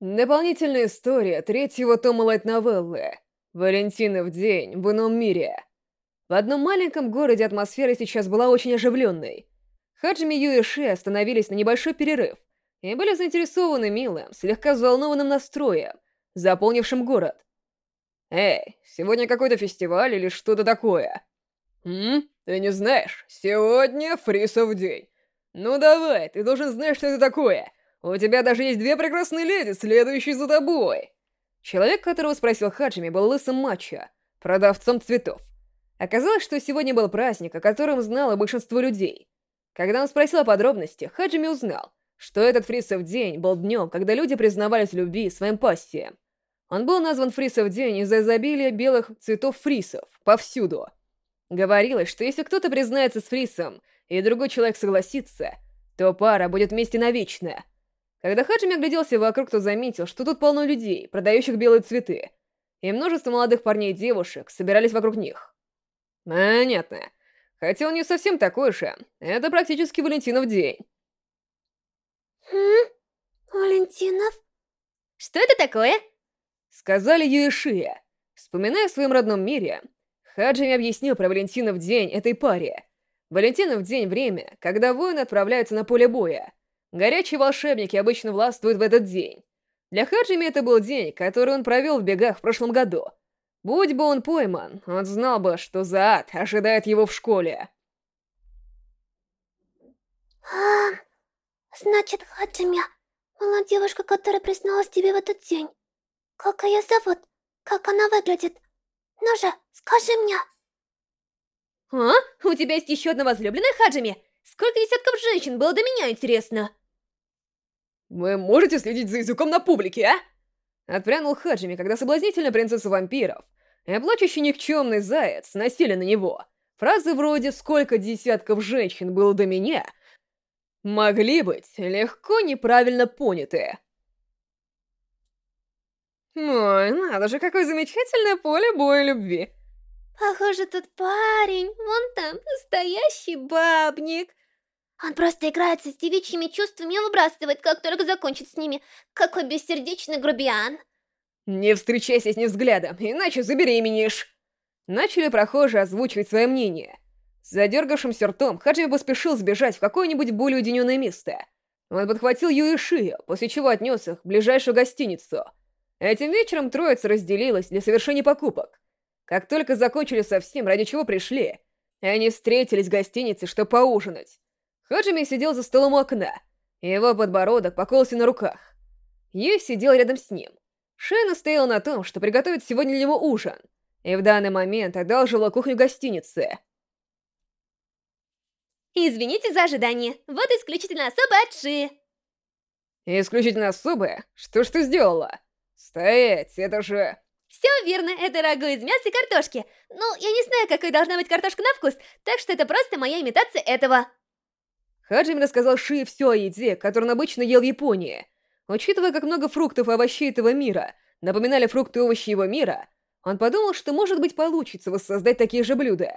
Дополнительная история третьего тома лайт-новеллы «Валентинов день в ином мире». В одном маленьком городе атмосфера сейчас была очень оживленной. Хаджими Ю и Ши остановились на небольшой перерыв и были заинтересованы милым, слегка взволнованным настроем, заполнившим город. «Эй, сегодня какой-то фестиваль или что-то такое?» «М? Ты не знаешь? Сегодня Фрисов день. Ну давай, ты должен знать, что это такое!» У тебя даже есть две прекрасные леди, следующие за тобой!» Человек, которого спросил Хаджими, был лысым мачо, продавцом цветов. Оказалось, что сегодня был праздник, о котором знало большинство людей. Когда он спросил о подробностях, Хаджими узнал, что этот Фрисов день был днем, когда люди признавались в любви своим пассиям. Он был назван Фрисов день из-за изобилия белых цветов фрисов повсюду. Говорилось, что если кто-то признается с фрисом, и другой человек согласится, то пара будет вместе навечно — когда Хаджими огляделся вокруг, то заметил, что тут полно людей, продающих белые цветы, и множество молодых парней и девушек собирались вокруг них. Понятно. Хотя он не совсем такой же. Это практически Валентинов день. Хм? Валентинов? Что это такое? Сказали Юишия. Вспоминая о своем родном мире, Хаджими объяснил про Валентинов день этой паре. Валентинов день — время, когда воины отправляются на поле боя — Горячие волшебники обычно властвуют в этот день. Для Хаджими это был день, который он провел в бегах в прошлом году. Будь бы он пойман, он знал бы, что за ад ожидает его в школе. А, значит, Хаджими была девушка, которая призналась тебе в этот день. Как ее зовут? Как она выглядит? Ну же, скажи мне. А? У тебя есть еще одна возлюбленная Хаджими? Сколько десятков женщин было до меня, интересно? «Вы можете следить за языком на публике, а?» Отпрянул Хаджими, когда соблазнительная принцесса вампиров и плачущий никчемный заяц насели на него. Фразы вроде «сколько десятков женщин было до меня» могли быть легко неправильно поняты. Ой, надо же, какое замечательное поле боя любви. Похоже, тот парень, вон там, настоящий бабник. Он просто играется с девичьими чувствами и выбрасывает, как только закончит с ними. Какой бессердечный грубиян. Не встречайся с ним взглядом, иначе забеременеешь. Начали прохожие озвучивать свое мнение. С задергавшимся ртом Хаджими поспешил сбежать в какое-нибудь более уединенное место. Он подхватил Юи Шию, после чего отнес их в ближайшую гостиницу. Этим вечером троица разделилась для совершения покупок. Как только закончили совсем, ради чего пришли, они встретились в гостинице, чтобы поужинать. Хаджими сидел за столом у окна. Его подбородок поколся на руках. Юй сидел рядом с ним. Шена стоял на том, что приготовит сегодня для него ужин, и в данный момент одалживала кухню гостиницы. Извините за ожидание. Вот исключительно особая от Ши. Исключительно особая? Что ж ты сделала? Стоять, это же... Все верно, это рагу из мяса и картошки. Ну, я не знаю, какой должна быть картошка на вкус, так что это просто моя имитация этого. Хаджими рассказал Ши все о еде, которую он обычно ел в Японии. Учитывая, как много фруктов и овощей этого мира напоминали фрукты и овощи его мира, он подумал, что, может быть, получится воссоздать такие же блюда.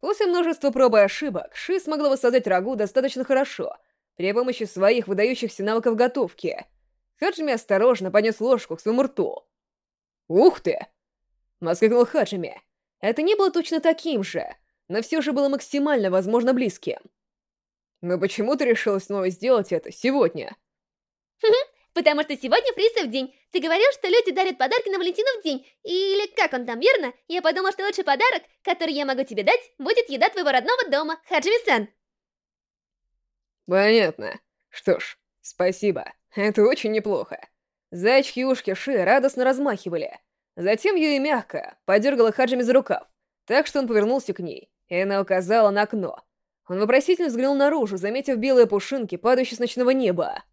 После множества проб и ошибок, Ши смогла воссоздать рагу достаточно хорошо, при помощи своих выдающихся навыков готовки. Хаджими осторожно поднес ложку к своему рту. «Ух ты!» — воскликнул Хаджими. Это не было точно таким же, но все же было максимально возможно близким. Но почему ты решила снова сделать это сегодня? Потому что сегодня Фрисов день. Ты говорил, что люди дарят подарки на Валентинов день. Или как он там, верно? Я подумал, что лучший подарок, который я могу тебе дать, будет еда твоего родного дома, Хаджими-сан. Понятно. Что ж, спасибо. Это очень неплохо. Зайчки ушки Ши радостно размахивали. Затем Юи мягко подергала Хаджими за рукав, так что он повернулся к ней, и она указала на окно. Он вопросительно взглянул наружу, заметив белые пушинки, падающие с ночного неба.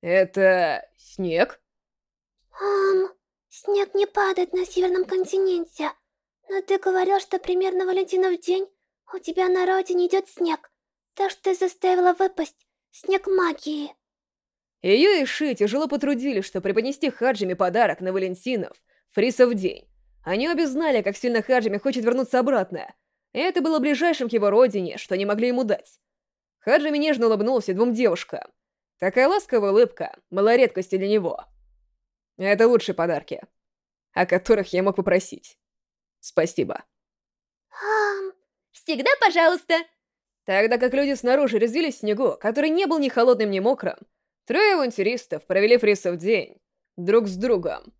«Это... снег?» «Ам, снег не падает на северном континенте. Но ты говорил, что примерно Валентинов день у тебя на родине идет снег. Так что ты заставила выпасть снег магии». Ее и Ши тяжело потрудились, что преподнести Хаджиме подарок на Валентинов, Фрисов день. Они обе знали, как сильно Хаджиме хочет вернуться обратно, это было ближайшим к его родине, что они могли ему дать. Хаджими нежно улыбнулся двум девушкам. Такая ласковая улыбка была редкостью для него. Это лучшие подарки, о которых я мог попросить. Спасибо. Всегда пожалуйста. Тогда как люди снаружи резвились в снегу, который не был ни холодным, ни мокрым, трое авантюристов провели фрисов день друг с другом.